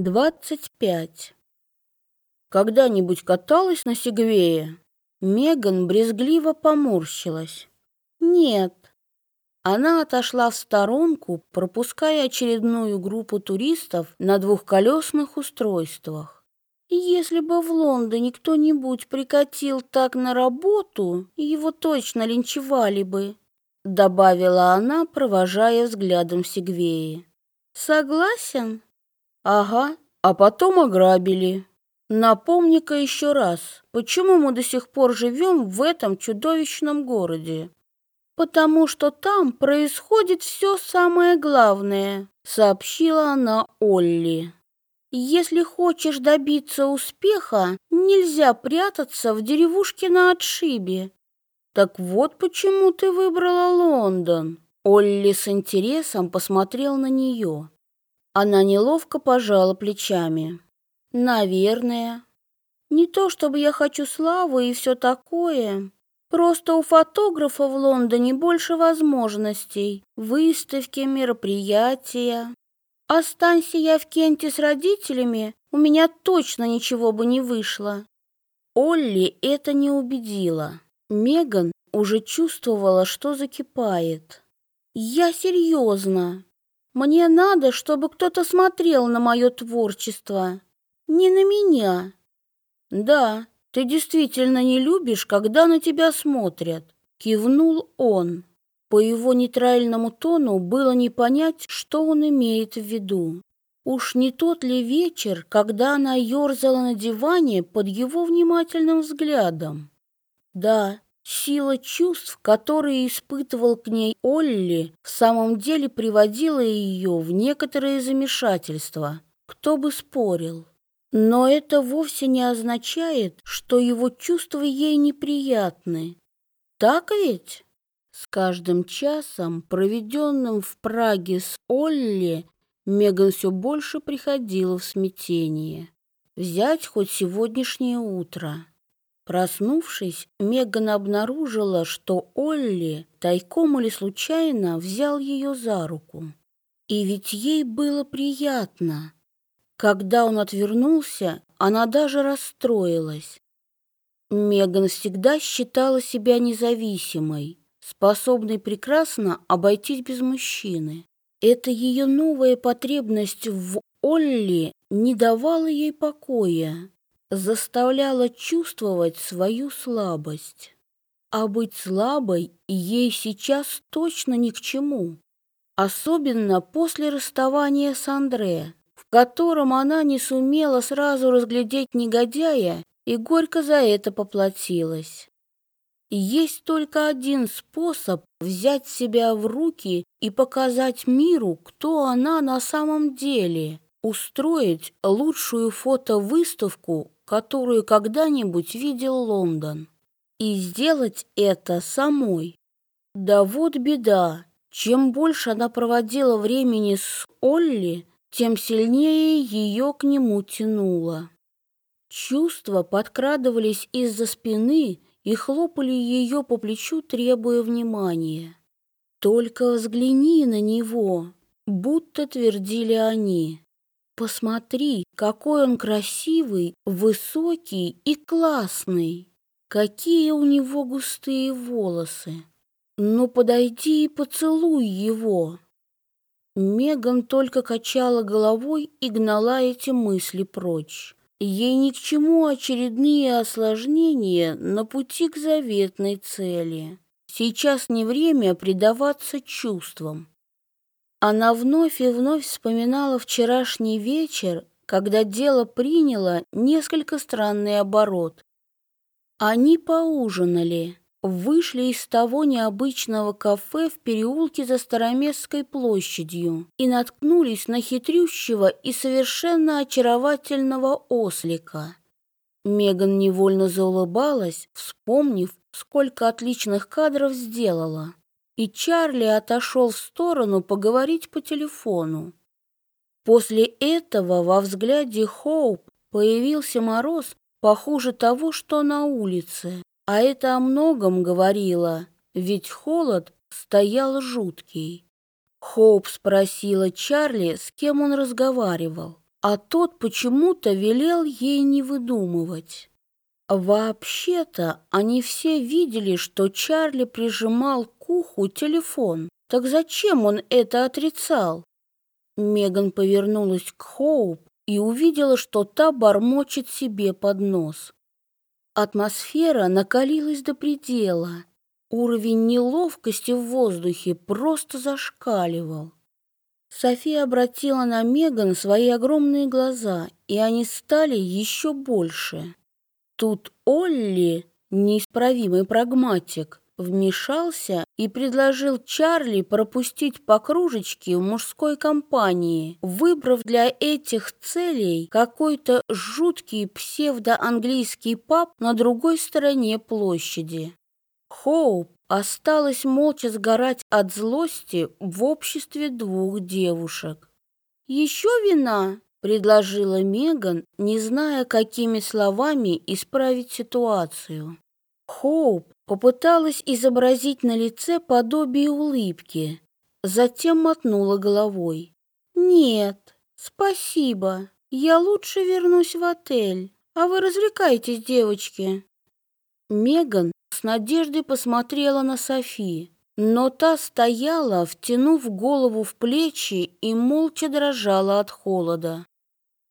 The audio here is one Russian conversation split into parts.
25. Когда-нибудь каталась на сегвее? Меган брезгливо поморщилась. Нет. Она отошла в сторонку, пропуская очередную группу туристов на двухколесных устройствах. Если бы в Лондоне кто-нибудь прикатил так на работу, его точно линчевали бы, добавила она, провожая взглядом Сегвеи. Согласен? Ага, а потом ограбили. Напомни-ка еще раз, почему мы до сих пор живем в этом чудовищном городе? Потому что там происходит все самое главное, сообщила она Олли. Если хочешь добиться успеха, нельзя прятаться в деревушке на отшибе. Так вот почему ты выбрала Лондон. Олли с интересом посмотрел на нее. Она неловко пожала плечами. Наверное. Не то чтобы я хочу славы и все такое. Просто у фотографа в Лондоне больше возможностей. Выставки, мероприятия. Останься я в Кенте с родителями, у меня точно ничего бы не вышло. Олли это не убедило. Меган уже чувствовала, что закипает. Я серьезно. Мне надо, чтобы кто-то смотрел на мое творчество, не на меня. Да, ты действительно не любишь, когда на тебя смотрят, кивнул он. По его нейтральному тону было не понять, что он имеет в виду. Уж не тот ли вечер, когда она ерзала на диване под его внимательным взглядом? Да, Сила чувств, которые испытывал к ней Олли, в самом деле приводила ее в некоторое замешательство. Кто бы спорил. Но это вовсе не означает, что его чувства ей неприятны. Так ведь? С каждым часом, проведенным в Праге с Олли, Меган все больше приходила в смятение. Взять хоть сегодняшнее утро. Проснувшись, Меган обнаружила, что Олли тайком или случайно взял ее за руку. И ведь ей было приятно. Когда он отвернулся, она даже расстроилась. Меган всегда считала себя независимой, способной прекрасно обойтись без мужчины. Это ее новая потребность в Олли не давала ей покоя заставляла чувствовать свою слабость. А быть слабой ей сейчас точно ни к чему. Особенно после расставания с Андре, в котором она не сумела сразу разглядеть негодяя и горько за это поплатилась. Есть только один способ взять себя в руки и показать миру, кто она на самом деле, устроить лучшую фотовыставку которую когда-нибудь видел Лондон, и сделать это самой. Да вот беда, чем больше она проводила времени с Олли, тем сильнее ее к нему тянуло. Чувства подкрадывались из-за спины и хлопали ее по плечу, требуя внимания. «Только взгляни на него», будто твердили они. Посмотри, какой он красивый, высокий и классный. Какие у него густые волосы. Ну подойди и поцелуй его. Меган только качала головой и гнала эти мысли прочь. Ей ни к чему очередные осложнения на пути к заветной цели. Сейчас не время предаваться чувствам. Она вновь и вновь вспоминала вчерашний вечер, когда дело приняло несколько странный оборот. Они поужинали, вышли из того необычного кафе в переулке за Староместской площадью и наткнулись на хитрющего и совершенно очаровательного ослика. Меган невольно заулыбалась, вспомнив, сколько отличных кадров сделала и Чарли отошел в сторону поговорить по телефону. После этого во взгляде Хоуп появился мороз похуже того, что на улице, а это о многом говорило, ведь холод стоял жуткий. Хоуп спросила Чарли, с кем он разговаривал. а тот почему-то велел ей не выдумывать. Вообще-то они все видели, что Чарли прижимал к уху телефон. Так зачем он это отрицал? Меган повернулась к Хоуп и увидела, что та бормочет себе под нос. Атмосфера накалилась до предела. Уровень неловкости в воздухе просто зашкаливал. София обратила на Меган свои огромные глаза, и они стали еще больше. Тут Олли, неисправимый прагматик, вмешался и предложил Чарли пропустить по кружечке в мужской компании, выбрав для этих целей какой-то жуткий псевдоанглийский паб на другой стороне площади. Хоуп осталась молча сгорать от злости в обществе двух девушек. «Еще вина?» – предложила Меган, не зная, какими словами исправить ситуацию. Хоуп попыталась изобразить на лице подобие улыбки, затем мотнула головой. «Нет, спасибо, я лучше вернусь в отель, а вы развлекайтесь, девочки». Меган с надеждой посмотрела на Софи, но та стояла, втянув голову в плечи и молча дрожала от холода.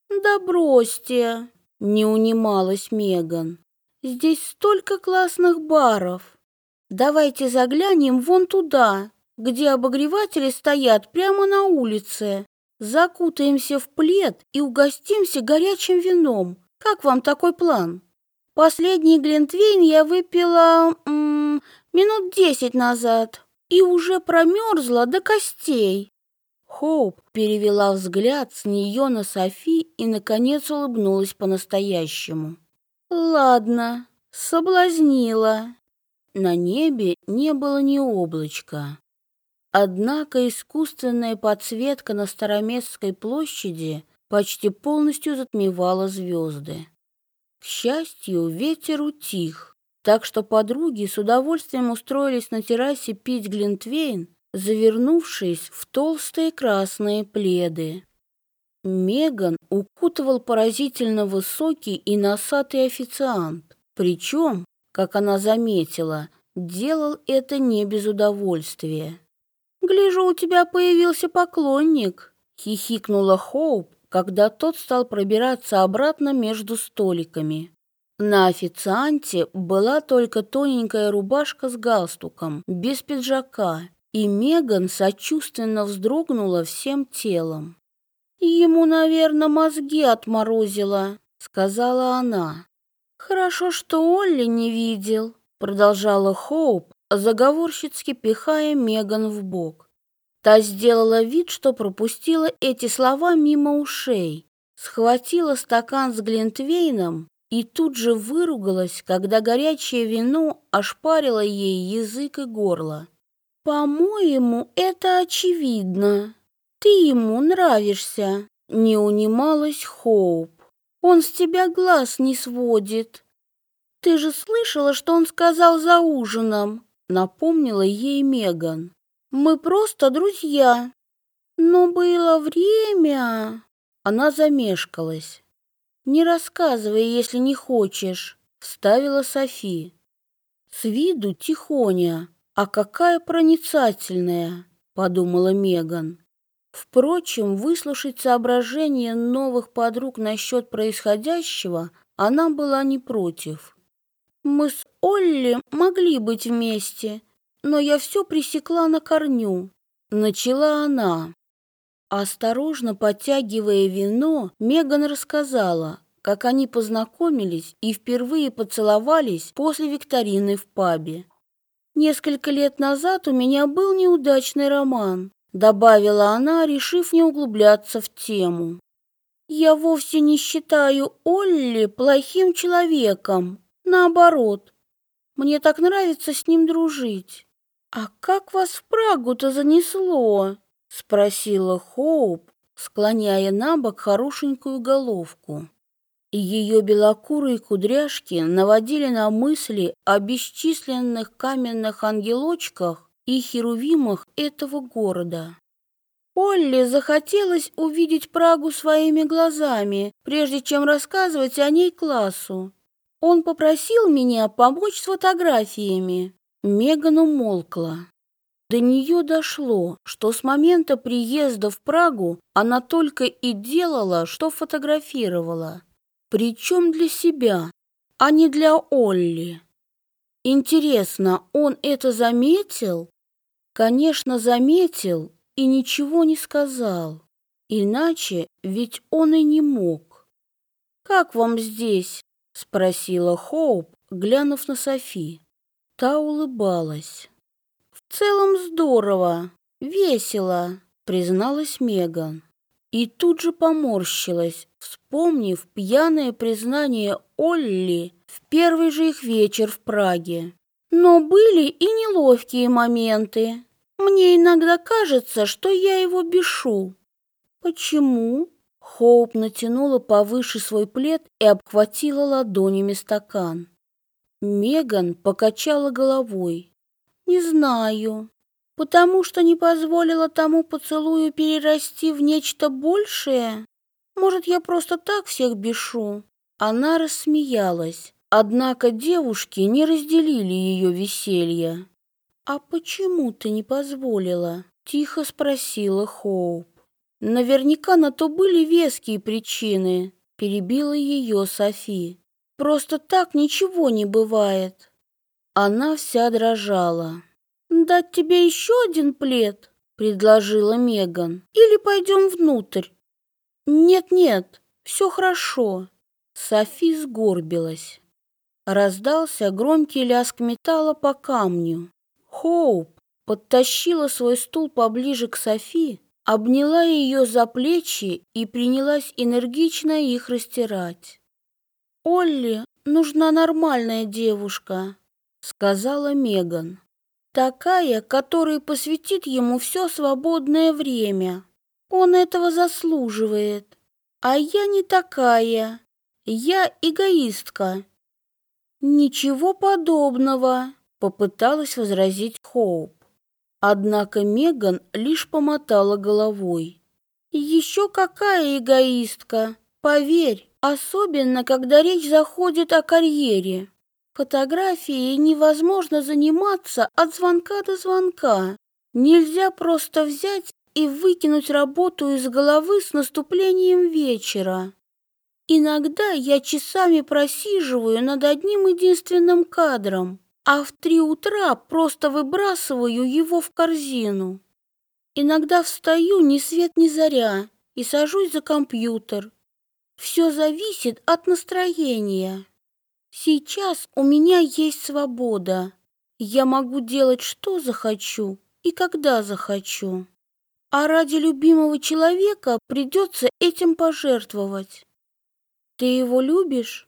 «Да бросьте!» — не унималась Меган. «Здесь столько классных баров! Давайте заглянем вон туда, где обогреватели стоят прямо на улице. Закутаемся в плед и угостимся горячим вином. Как вам такой план?» Последний глинтвейн я выпила м, минут десять назад и уже промерзла до костей. Хоуп перевела взгляд с нее на Софи и, наконец, улыбнулась по-настоящему. «Ладно, соблазнила». На небе не было ни облачка. Однако искусственная подсветка на Староместской площади почти полностью затмевала звезды. К счастью, ветер утих, так что подруги с удовольствием устроились на террасе пить глинтвейн, завернувшись в толстые красные пледы. Меган укутывал поразительно высокий и носатый официант, причем, как она заметила, делал это не без удовольствия. «Гляжу, у тебя появился поклонник», — хихикнула Хоуп, когда тот стал пробираться обратно между столиками. На официанте была только тоненькая рубашка с галстуком, без пиджака, и Меган сочувственно вздрогнула всем телом. «Ему, наверное, мозги отморозило», — сказала она. «Хорошо, что Олли не видел», — продолжала Хоуп, заговорщицки пихая Меган в бок. Та сделала вид, что пропустила эти слова мимо ушей, схватила стакан с глинтвейном и тут же выругалась, когда горячее вино ошпарило ей язык и горло. «По-моему, это очевидно. Ты ему нравишься», — не унималась Хоуп. «Он с тебя глаз не сводит». «Ты же слышала, что он сказал за ужином?» — напомнила ей Меган. Мы просто друзья. Но было время. Она замешкалась. Не рассказывай, если не хочешь, вставила Софи. С виду тихоня, а какая проницательная, подумала Меган. Впрочем, выслушать соображения новых подруг насчет происходящего она была не против. Мы с Олли могли быть вместе, но я все пресекла на корню. Начала она. Осторожно подтягивая вино, Меган рассказала, как они познакомились и впервые поцеловались после викторины в пабе. Несколько лет назад у меня был неудачный роман, добавила она, решив не углубляться в тему. Я вовсе не считаю Олли плохим человеком. Наоборот, мне так нравится с ним дружить. «А как вас в Прагу-то занесло?» — спросила Хоуп, склоняя на бок хорошенькую головку. И ее белокурые кудряшки наводили на мысли о бесчисленных каменных ангелочках и херувимах этого города. Олли захотелось увидеть Прагу своими глазами, прежде чем рассказывать о ней классу. Он попросил меня помочь с фотографиями. Меган умолкла. До нее дошло, что с момента приезда в Прагу она только и делала, что фотографировала. Причем для себя, а не для Олли. Интересно, он это заметил? Конечно, заметил и ничего не сказал. Иначе ведь он и не мог. «Как вам здесь?» — спросила Хоуп, глянув на Софи. Та улыбалась. «В целом здорово, весело», — призналась Меган. И тут же поморщилась, вспомнив пьяное признание Олли в первый же их вечер в Праге. Но были и неловкие моменты. Мне иногда кажется, что я его бешу. Почему? Хоуп натянула повыше свой плед и обхватила ладонями стакан. Меган покачала головой. Не знаю потому что не позволила тому поцелую перерасти в нечто большее? Может, я просто так всех бешу?» Она рассмеялась, однако девушки не разделили ее веселье. «А почему ты не позволила?» — тихо спросила Хоуп. «Наверняка на то были веские причины», — перебила ее Софи. «Просто так ничего не бывает». Она вся дрожала. «Дать тебе еще один плед?» — предложила Меган. «Или пойдем внутрь?» «Нет-нет, все хорошо». Софи сгорбилась. Раздался громкий лязг металла по камню. Хоуп подтащила свой стул поближе к Софи, обняла ее за плечи и принялась энергично их растирать. «Олли нужна нормальная девушка», — сказала Меган. Такая, которая посвятит ему все свободное время. Он этого заслуживает. А я не такая. Я эгоистка. Ничего подобного, попыталась возразить Хоуп. Однако Меган лишь помотала головой. Еще какая эгоистка, поверь, особенно когда речь заходит о карьере. Фотографией невозможно заниматься от звонка до звонка. Нельзя просто взять и выкинуть работу из головы с наступлением вечера. Иногда я часами просиживаю над одним единственным кадром, а в три утра просто выбрасываю его в корзину. Иногда встаю ни свет ни заря и сажусь за компьютер. Все зависит от настроения. Сейчас у меня есть свобода. Я могу делать, что захочу и когда захочу. А ради любимого человека придется этим пожертвовать. Ты его любишь?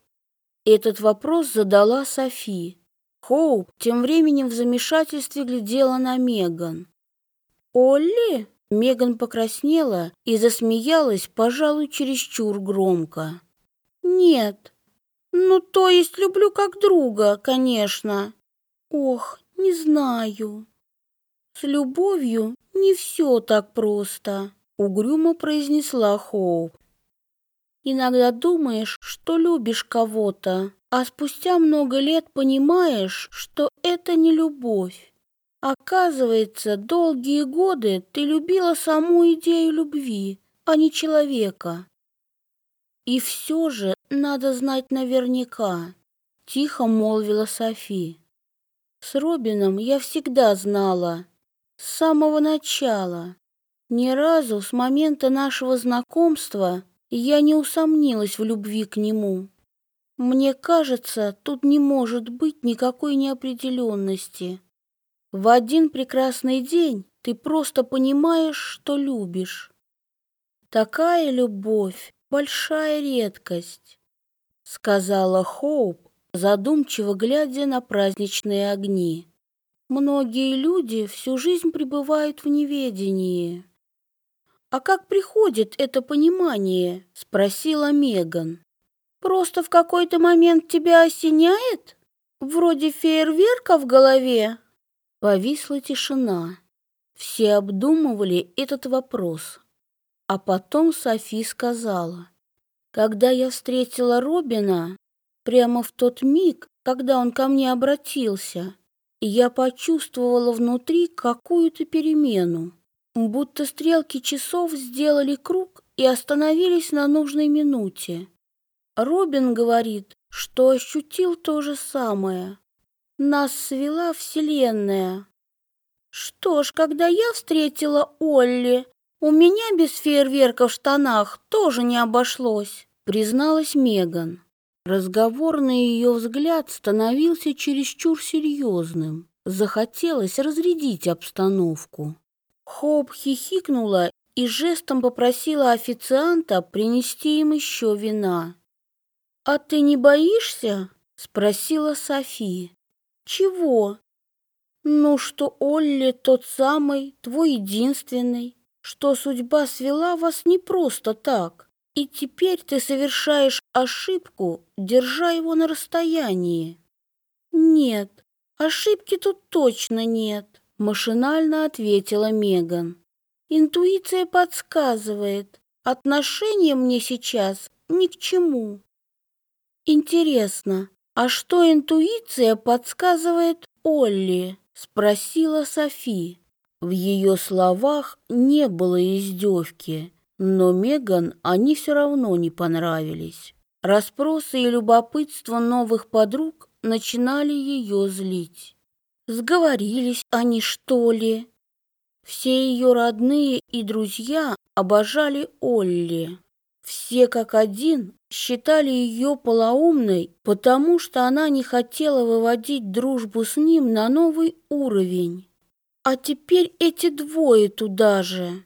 Этот вопрос задала Софи. Хоуп тем временем в замешательстве глядела на Меган. «Олли?» Меган покраснела и засмеялась, пожалуй, чересчур громко. «Нет, ну, то есть люблю как друга, конечно. Ох, не знаю. С любовью не все так просто, угрюмо произнесла Хоуп. Иногда думаешь, что любишь кого-то, а спустя много лет понимаешь, что это не любовь. Оказывается, долгие годы ты любила саму идею любви, а не человека. И все же надо знать наверняка, тихо молвила Софи. С Робином я всегда знала, с самого начала. Ни разу с момента нашего знакомства я не усомнилась в любви к нему. Мне кажется, тут не может быть никакой неопределенности. В один прекрасный день ты просто понимаешь, что любишь. Такая любовь большая редкость, сказала Хоуп, задумчиво глядя на праздничные огни. Многие люди всю жизнь пребывают в неведении. А как приходит это понимание? спросила Меган. Просто в какой-то момент тебя осеняет? Вроде фейерверка в голове. Повисла тишина. Все обдумывали этот вопрос. А потом Софи сказала, «Когда я встретила Робина, прямо в тот миг, когда он ко мне обратился, я почувствовала внутри какую-то перемену, будто стрелки часов сделали круг и остановились на нужной минуте. Робин говорит, что ощутил то же самое. Нас свела Вселенная. Что ж, когда я встретила Олли, у меня без фейерверка в штанах тоже не обошлось, призналась Меган. Разговор на ее взгляд становился чересчур серьезным. Захотелось разрядить обстановку. Хоп хихикнула и жестом попросила официанта принести им еще вина. «А ты не боишься?» — спросила София. «Чего?» «Ну, что Олли тот самый, твой единственный, что судьба свела вас не просто так, и теперь ты совершаешь ошибку, держа его на расстоянии». «Нет, ошибки тут точно нет», — машинально ответила Меган. «Интуиция подсказывает, отношения мне сейчас ни к чему». «Интересно, а что интуиция подсказывает Олли?» — спросила Софи. В ее словах не было издевки, но Меган они все равно не понравились. Распросы и любопытство новых подруг начинали ее злить. Сговорились они, что ли? Все ее родные и друзья обожали Олли. Все как один считали ее полоумной, потому что она не хотела выводить дружбу с ним на новый уровень. А теперь эти двое туда же.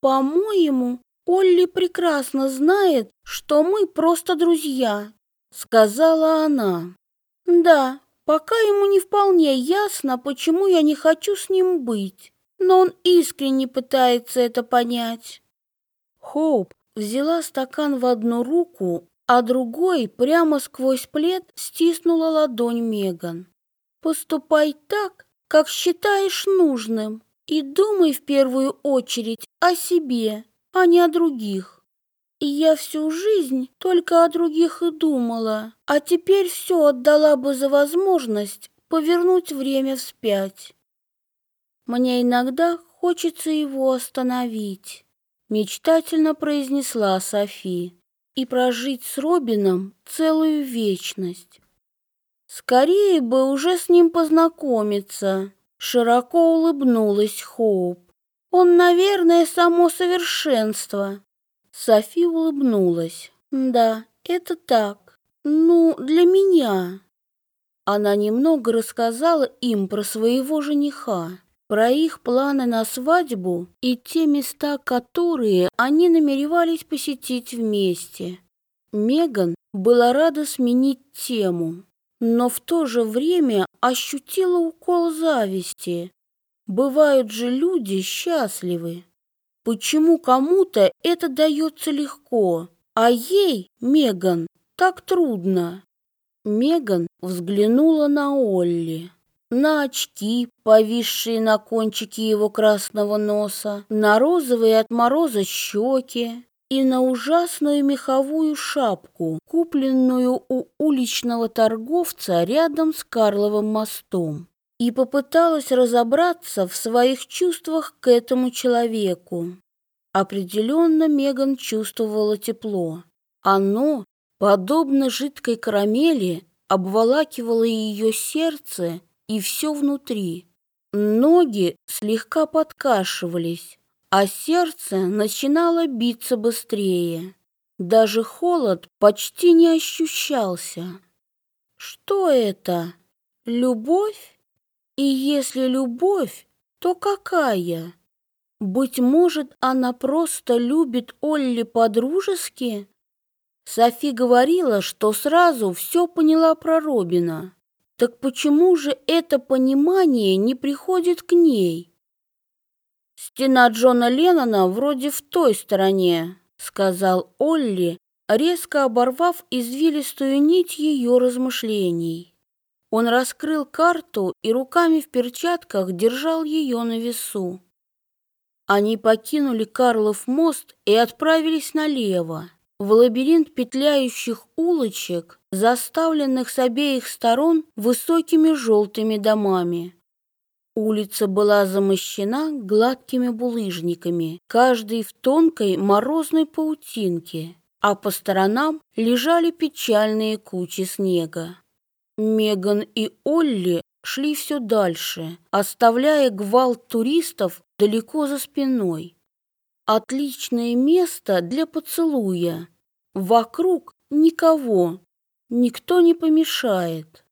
По-моему, Олли прекрасно знает, что мы просто друзья, сказала она. Да, пока ему не вполне ясно, почему я не хочу с ним быть, но он искренне пытается это понять. Хоуп взяла стакан в одну руку, а другой прямо сквозь плед стиснула ладонь Меган. «Поступай так, как считаешь нужным, и думай в первую очередь о себе, а не о других. И я всю жизнь только о других и думала, а теперь все отдала бы за возможность повернуть время вспять. Мне иногда хочется его остановить» мечтательно произнесла Софи, и прожить с Робином целую вечность. Скорее бы уже с ним познакомиться, широко улыбнулась Хоуп. Он, наверное, само совершенство. Софи улыбнулась. Да, это так. Ну, для меня. Она немного рассказала им про своего жениха про их планы на свадьбу и те места, которые они намеревались посетить вместе. Меган была рада сменить тему, но в то же время ощутила укол зависти. Бывают же люди счастливы. Почему кому-то это дается легко, а ей, Меган, так трудно? Меган взглянула на Олли на очки, повисшие на кончике его красного носа, на розовые от мороза щеки и на ужасную меховую шапку, купленную у уличного торговца рядом с Карловым мостом, и попыталась разобраться в своих чувствах к этому человеку. Определенно Меган чувствовала тепло. Оно, подобно жидкой карамели, обволакивало ее сердце и все внутри. Ноги слегка подкашивались, а сердце начинало биться быстрее. Даже холод почти не ощущался. Что это? Любовь? И если любовь, то какая? Быть может, она просто любит Олли по-дружески? Софи говорила, что сразу все поняла про Робина. Так почему же это понимание не приходит к ней? Стена Джона Леннона вроде в той стороне, сказал Олли, резко оборвав извилистую нить ее размышлений. Он раскрыл карту и руками в перчатках держал ее на весу. Они покинули Карлов мост и отправились налево, в лабиринт петляющих улочек, заставленных с обеих сторон высокими желтыми домами. Улица была замощена гладкими булыжниками, каждый в тонкой морозной паутинке, а по сторонам лежали печальные кучи снега. Меган и Олли шли все дальше, оставляя гвалт туристов далеко за спиной. Отличное место для поцелуя. Вокруг никого, никто не помешает.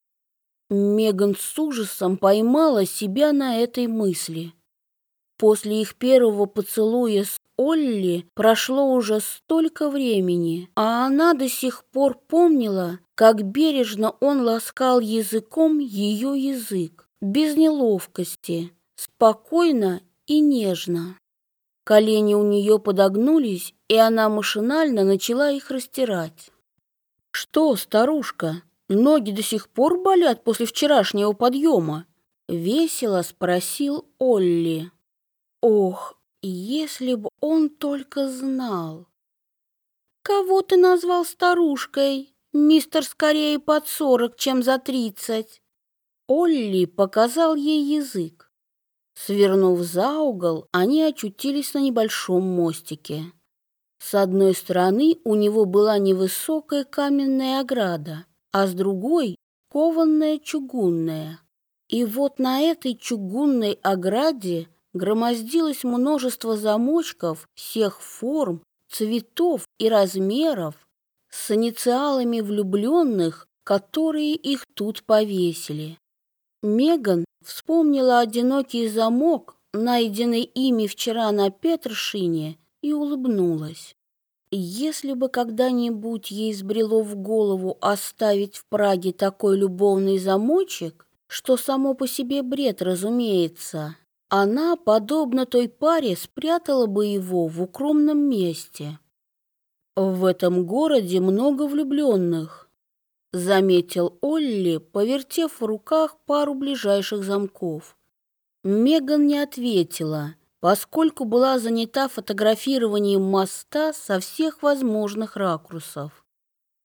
Меган с ужасом поймала себя на этой мысли. После их первого поцелуя с Олли прошло уже столько времени, а она до сих пор помнила, как бережно он ласкал языком ее язык, без неловкости, спокойно и нежно. Колени у нее подогнулись, и она машинально начала их растирать. «Что, старушка, Ноги до сих пор болят после вчерашнего подъема?» — весело спросил Олли. «Ох, если бы он только знал!» «Кого ты назвал старушкой? Мистер скорее под сорок, чем за тридцать!» Олли показал ей язык. Свернув за угол, они очутились на небольшом мостике. С одной стороны у него была невысокая каменная ограда, а с другой — кованная чугунная. И вот на этой чугунной ограде громоздилось множество замочков всех форм, цветов и размеров с инициалами влюбленных, которые их тут повесили. Меган вспомнила одинокий замок, найденный ими вчера на Петршине, и улыбнулась. Если бы когда-нибудь ей сбрело в голову оставить в Праге такой любовный замочек, что само по себе бред, разумеется, она, подобно той паре, спрятала бы его в укромном месте. В этом городе много влюбленных, заметил Олли, повертев в руках пару ближайших замков. Меган не ответила, поскольку была занята фотографированием моста со всех возможных ракурсов.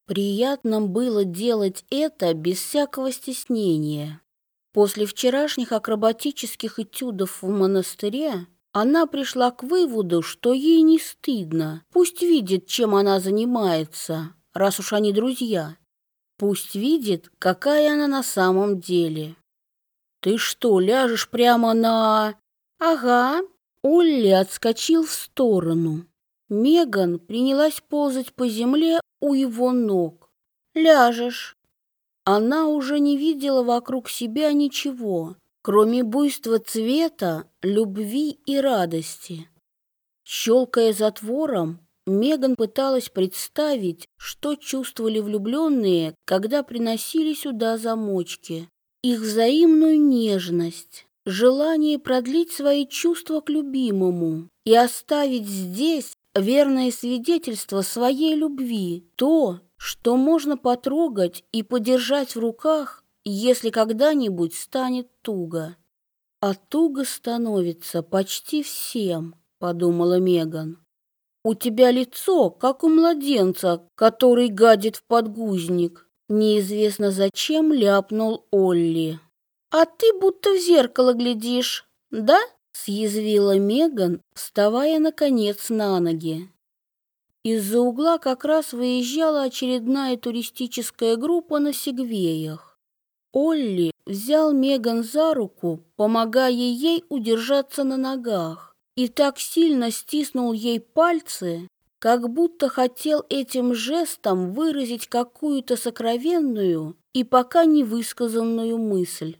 Приятно было делать это без всякого стеснения. После вчерашних акробатических этюдов в монастыре она пришла к выводу, что ей не стыдно. Пусть видит, чем она занимается, раз уж они друзья. Пусть видит, какая она на самом деле. «Ты что, ляжешь прямо на...» «Ага, Олли отскочил в сторону. Меган принялась ползать по земле у его ног. «Ляжешь». Она уже не видела вокруг себя ничего, кроме буйства цвета, любви и радости. Щелкая затвором, Меган пыталась представить, что чувствовали влюбленные, когда приносили сюда замочки. Их взаимную нежность, желание продлить свои чувства к любимому и оставить здесь верное свидетельство своей любви, то, что можно потрогать и подержать в руках, если когда-нибудь станет туго. А туго становится почти всем, подумала Меган. У тебя лицо, как у младенца, который гадит в подгузник. Неизвестно зачем ляпнул Олли. «А ты будто в зеркало глядишь, да?» — съязвила Меган, вставая, наконец, на ноги. Из-за угла как раз выезжала очередная туристическая группа на сегвеях. Олли взял Меган за руку, помогая ей удержаться на ногах, и так сильно стиснул ей пальцы, как будто хотел этим жестом выразить какую-то сокровенную и пока не высказанную мысль.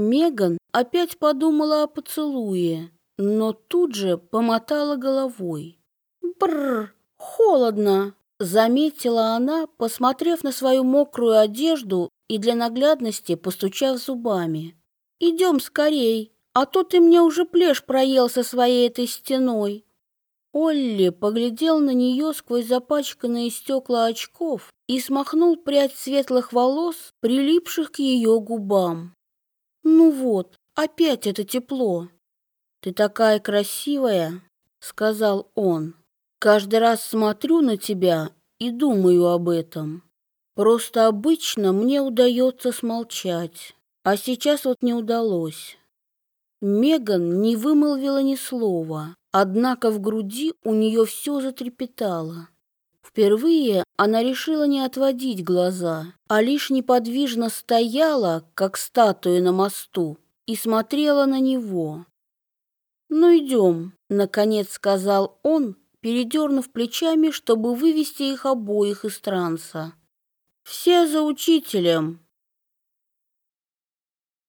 Меган опять подумала о поцелуе, но тут же помотала головой. Бррр, холодно, заметила она, посмотрев на свою мокрую одежду и для наглядности постучав зубами. Идем скорей, а то ты мне уже плешь проел со своей этой стеной. Олли поглядел на нее сквозь запачканные стекла очков и смахнул прядь светлых волос, прилипших к ее губам. Ну вот, опять это тепло. «Ты такая красивая», — сказал он. «Каждый раз смотрю на тебя и думаю об этом. Просто обычно мне удается смолчать, а сейчас вот не удалось». Меган не вымолвила ни слова, однако в груди у нее все затрепетало. Впервые она решила не отводить глаза, а лишь неподвижно стояла, как статуя на мосту, и смотрела на него. «Ну, идем», — наконец сказал он, передернув плечами, чтобы вывести их обоих из транса. «Все за учителем»,